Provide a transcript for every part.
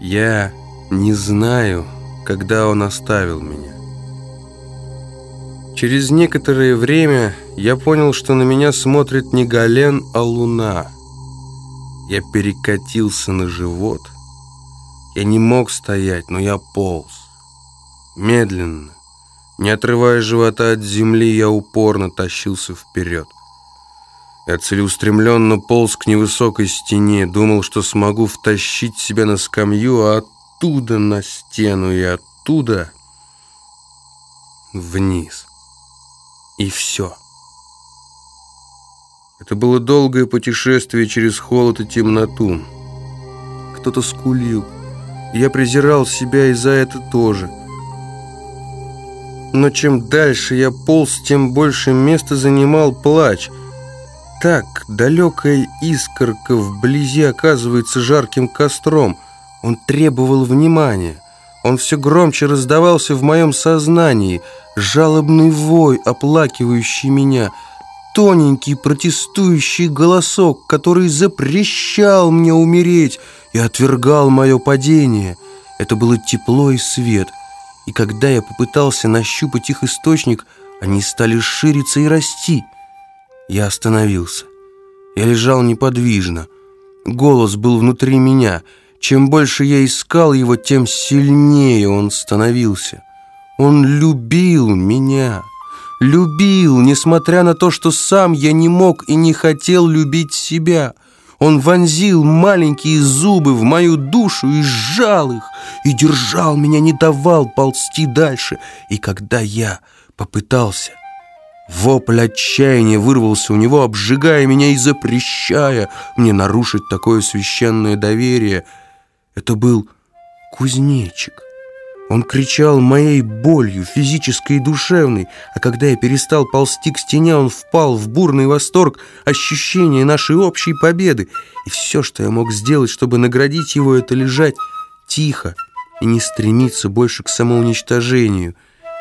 Я не знаю, когда он оставил меня. Через некоторое время я понял, что на меня смотрит не Гален, а луна. Я перекатился на живот. Я не мог стоять, но я полз. Медленно, не отрывая живота от земли, я упорно тащился вперед. Я целеустремленно полз к невысокой стене, думал, что смогу втащить себя на скамью, а оттуда на стену и оттуда вниз. И все. Это было долгое путешествие через холод и темноту. Кто-то скулил. Я презирал себя и за это тоже. Но чем дальше я полз, тем больше места занимал плач. Так, далекая искорка вблизи оказывается жарким костром. Он требовал внимания. Он все громче раздавался в моем сознании. Жалобный вой, оплакивающий меня. Тоненький протестующий голосок, который запрещал мне умереть и отвергал мое падение. Это было тепло и свет. И когда я попытался нащупать их источник, они стали шириться и расти. Я остановился. Я лежал неподвижно. Голос был внутри меня — чем больше я искал его, тем сильнее он становился. Он любил меня, любил, несмотря на то, что сам я не мог и не хотел любить себя. Он вонзил маленькие зубы в мою душу и сжал их, и держал меня, не давал ползти дальше. И когда я попытался Вопль отчаяния вырвался у него, обжигая меня и запрещая мне нарушить такое священное доверие — это был кузнечик. Он кричал моей болью, физической и душевной, а когда я перестал ползти к стене, он впал в бурный восторг, ощущение нашей общей победы. И все, что я мог сделать, чтобы наградить его, это лежать тихо и не стремиться больше к самоуничтожению.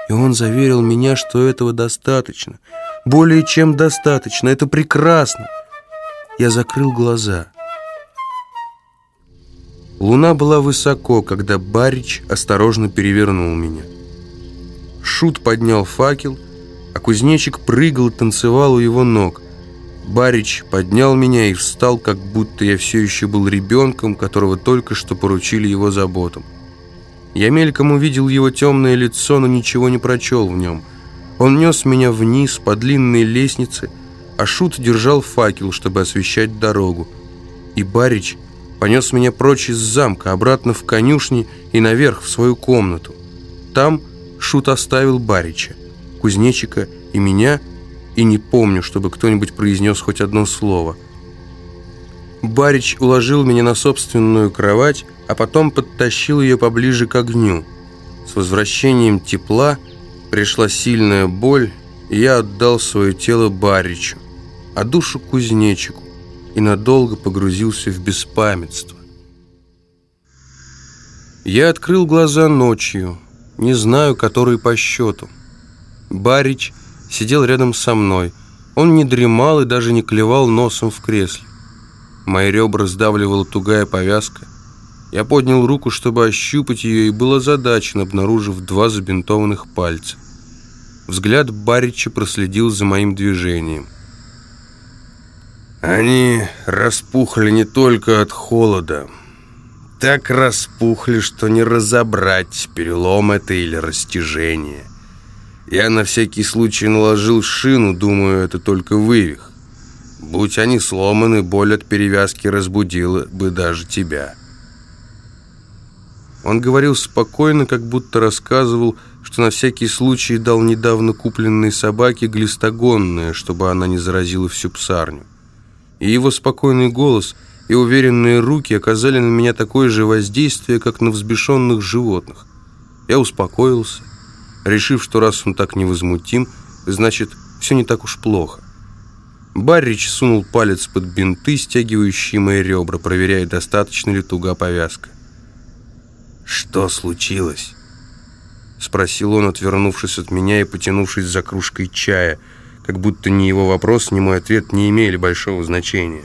И он заверил меня, что этого достаточно. Более чем достаточно, это прекрасно. Я закрыл глаза. Луна была высоко, когда Барич осторожно перевернул меня. Шут поднял факел, а кузнечик прыгал и танцевал у его ног. Барич поднял меня и встал, как будто я все еще был ребенком, которого только что поручили его заботам. Я мельком увидел его темное лицо, но ничего не прочел в нем. Он нес меня вниз по длинной лестнице, а Шут держал факел, чтобы освещать дорогу. И Барич – понес меня прочь из замка, обратно в конюшни и наверх, в свою комнату. Там Шут оставил Барича, кузнечика и меня, и не помню, чтобы кто-нибудь произнес хоть одно слово. Барич уложил меня на собственную кровать, а потом подтащил ее поближе к огню. С возвращением тепла пришла сильная боль, и я отдал свое тело Баричу, а душу кузнечику и надолго погрузился в беспамятство. Я открыл глаза ночью, не знаю, который по счету. Барич сидел рядом со мной. Он не дремал и даже не клевал носом в кресле. Мои ребра сдавливала тугая повязка. Я поднял руку, чтобы ощупать ее, и был озадачен, обнаружив два забинтованных пальца. Взгляд Барича проследил за моим движением – они распухли не только от холода. Так распухли, что не разобрать, перелом это или растяжение. Я на всякий случай наложил шину, думаю, это только вывих. Будь они сломаны, боль от перевязки разбудила бы даже тебя. Он говорил спокойно, как будто рассказывал, что на всякий случай дал недавно купленной собаке глистогонное, чтобы она не заразила всю псарню и его спокойный голос и уверенные руки оказали на меня такое же воздействие, как на взбешенных животных. Я успокоился, решив, что раз он так невозмутим, значит, все не так уж плохо. Баррич сунул палец под бинты, стягивающие мои ребра, проверяя, достаточно ли туга повязка. «Что случилось?» Спросил он, отвернувшись от меня и потянувшись за кружкой чая – как будто ни его вопрос, ни мой ответ не имели большого значения.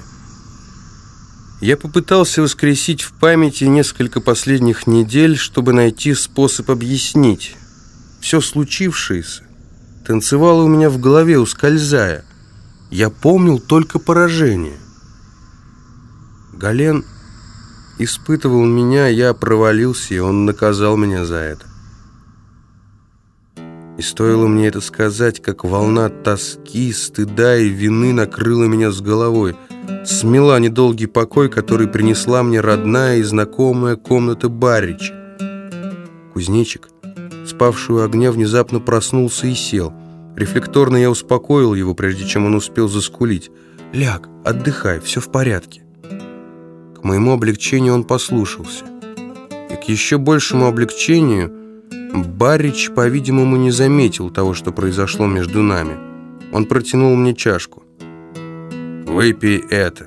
Я попытался воскресить в памяти несколько последних недель, чтобы найти способ объяснить. Все случившееся танцевало у меня в голове, ускользая. Я помнил только поражение. Гален испытывал меня, я провалился, и он наказал меня за это. И стоило мне это сказать, как волна тоски, стыда и вины накрыла меня с головой, смела недолгий покой, который принесла мне родная и знакомая комната Барича. Кузнечик, спавший у огня, внезапно проснулся и сел. Рефлекторно я успокоил его, прежде чем он успел заскулить. «Ляг, отдыхай, все в порядке». Моему облегчению он послушался. И к еще большему облегчению – Барич, по-видимому, не заметил того, что произошло между нами. Он протянул мне чашку. «Выпей это.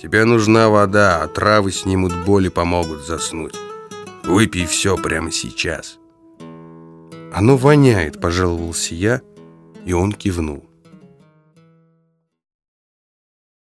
Тебе нужна вода, а травы снимут боль и помогут заснуть. Выпей все прямо сейчас». «Оно воняет», — пожаловался я, и он кивнул.